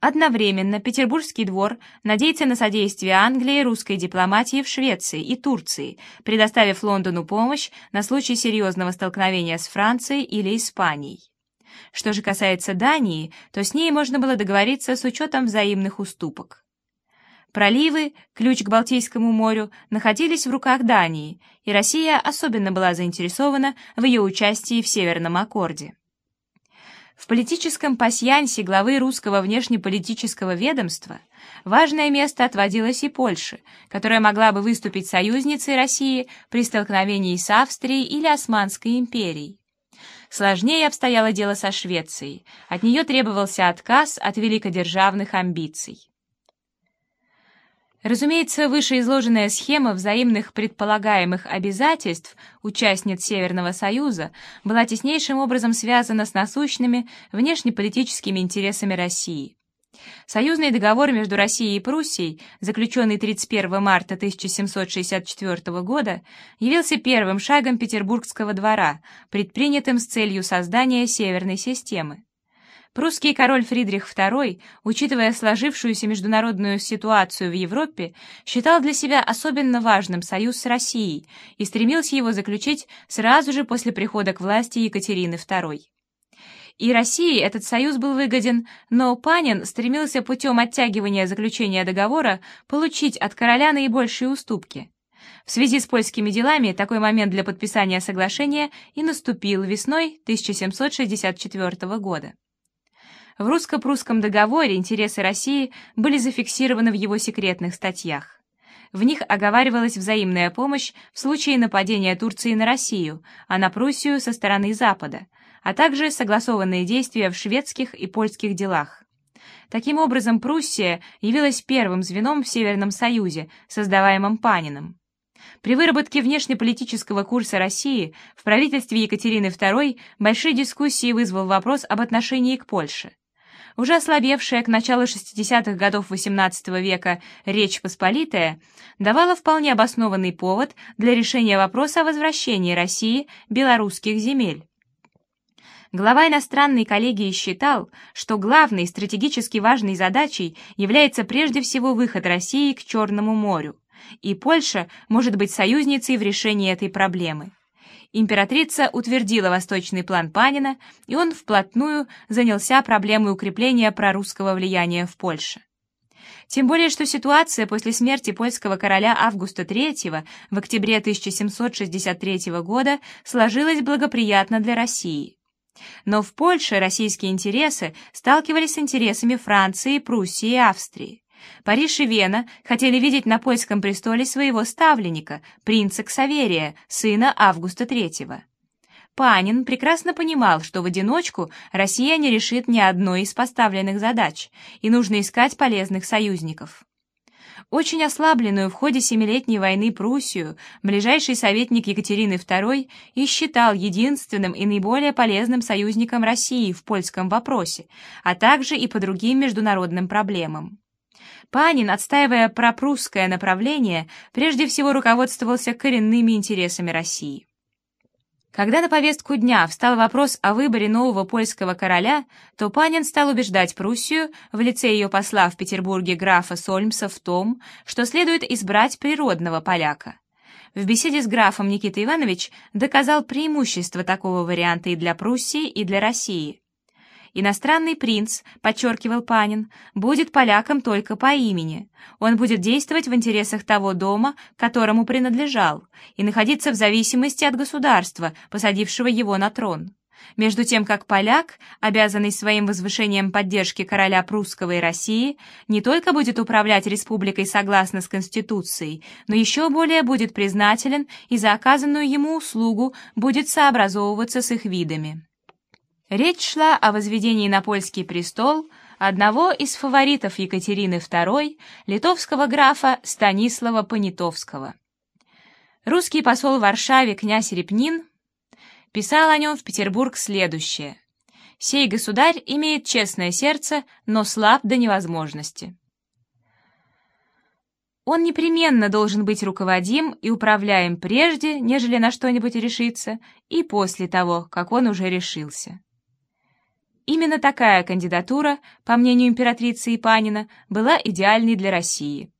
Одновременно Петербургский двор надеется на содействие Англии и русской дипломатии в Швеции и Турции, предоставив Лондону помощь на случай серьезного столкновения с Францией или Испанией. Что же касается Дании, то с ней можно было договориться с учетом взаимных уступок. Проливы, ключ к Балтийскому морю, находились в руках Дании, и Россия особенно была заинтересована в ее участии в Северном аккорде. В политическом пасьянсе главы русского внешнеполитического ведомства важное место отводилось и Польше, которая могла бы выступить союзницей России при столкновении с Австрией или Османской империей. Сложнее обстояло дело со Швецией. От нее требовался отказ от великодержавных амбиций. Разумеется, вышеизложенная схема взаимных предполагаемых обязательств участниц Северного Союза была теснейшим образом связана с насущными внешнеполитическими интересами России. Союзный договор между Россией и Пруссией, заключенный 31 марта 1764 года, явился первым шагом Петербургского двора, предпринятым с целью создания Северной системы. Прусский король Фридрих II, учитывая сложившуюся международную ситуацию в Европе, считал для себя особенно важным союз с Россией и стремился его заключить сразу же после прихода к власти Екатерины II. И России этот союз был выгоден, но Панин стремился путем оттягивания заключения договора получить от короля наибольшие уступки. В связи с польскими делами такой момент для подписания соглашения и наступил весной 1764 года. В русско-прусском договоре интересы России были зафиксированы в его секретных статьях. В них оговаривалась взаимная помощь в случае нападения Турции на Россию, а на Пруссию со стороны Запада, а также согласованные действия в шведских и польских делах. Таким образом, Пруссия явилась первым звеном в Северном Союзе, создаваемом Паниным. При выработке внешнеполитического курса России в правительстве Екатерины II большие дискуссии вызвал вопрос об отношении к Польше уже ослабевшая к началу 60-х годов XVIII века Речь Посполитая, давала вполне обоснованный повод для решения вопроса о возвращении России белорусских земель. Глава иностранной коллегии считал, что главной стратегически важной задачей является прежде всего выход России к Черному морю, и Польша может быть союзницей в решении этой проблемы императрица утвердила восточный план Панина, и он вплотную занялся проблемой укрепления прорусского влияния в Польше. Тем более, что ситуация после смерти польского короля Августа III в октябре 1763 года сложилась благоприятно для России. Но в Польше российские интересы сталкивались с интересами Франции, Пруссии и Австрии. Париж и Вена хотели видеть на польском престоле своего ставленника, принца Ксаверия, сына Августа III. Панин прекрасно понимал, что в одиночку Россия не решит ни одной из поставленных задач, и нужно искать полезных союзников. Очень ослабленную в ходе Семилетней войны Пруссию ближайший советник Екатерины II и считал единственным и наиболее полезным союзником России в польском вопросе, а также и по другим международным проблемам. Панин, отстаивая пропрусское направление, прежде всего руководствовался коренными интересами России. Когда на повестку дня встал вопрос о выборе нового польского короля, то Панин стал убеждать Пруссию в лице ее посла в Петербурге графа Сольмса в том, что следует избрать природного поляка. В беседе с графом Никита Иванович доказал преимущество такого варианта и для Пруссии, и для России. Иностранный принц, подчеркивал Панин, будет поляком только по имени. Он будет действовать в интересах того дома, которому принадлежал, и находиться в зависимости от государства, посадившего его на трон. Между тем, как поляк, обязанный своим возвышением поддержки короля прусского и России, не только будет управлять республикой согласно с Конституцией, но еще более будет признателен и за оказанную ему услугу будет сообразовываться с их видами. Речь шла о возведении на польский престол одного из фаворитов Екатерины II, литовского графа Станислава Понятовского. Русский посол в Варшаве князь Репнин писал о нем в Петербург следующее. «Сей государь имеет честное сердце, но слаб до невозможности». Он непременно должен быть руководим и управляем прежде, нежели на что-нибудь решиться, и после того, как он уже решился. Именно такая кандидатура, по мнению императрицы Ипанина, была идеальной для России.